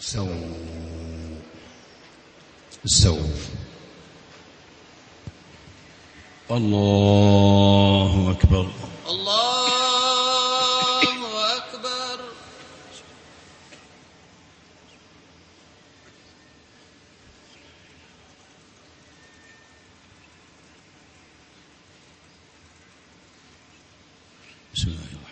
استووا استووا الله أكبر. الله أكبر. بسم الله الرحمن الرحيم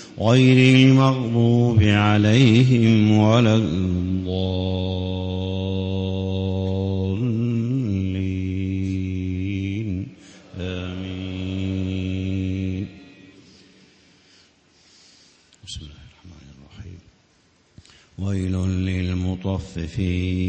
غير المغضوب عليهم ولا الضالين. آمين. بسم الله الرحمن الرحيم. ويل للمطففين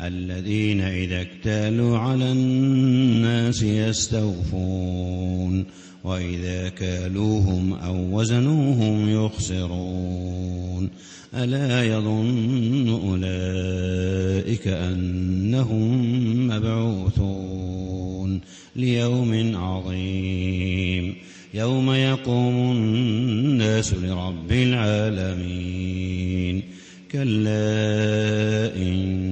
الذين إذا اكتالوا على الناس يستوفون. وإذا كالوهم أو وزنوهم يخسرون. ألا يظن أولئك أنهم مبعوثون. ليوم عظيم. يوم يقوم الناس لرب العالمين. كلا إن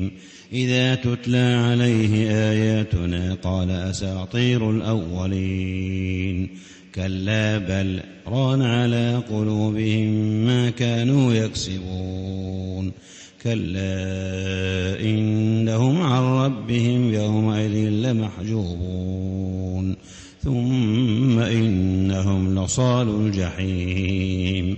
إذا تتلى عليه آياتنا قال أساطير الأولين. كلا بل ران على قلوبهم ما كانوا يكسبون. كلا إنهم عن ربهم يومئذ لمحجوبون. ثم إنهم لصال الجحيم.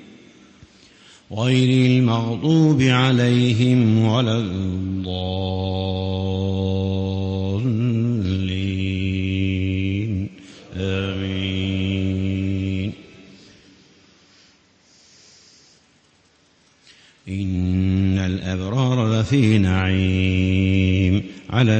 غير المغضوب عليهم ولا الضالين. آمين. إن الأبرار لفي نعيم على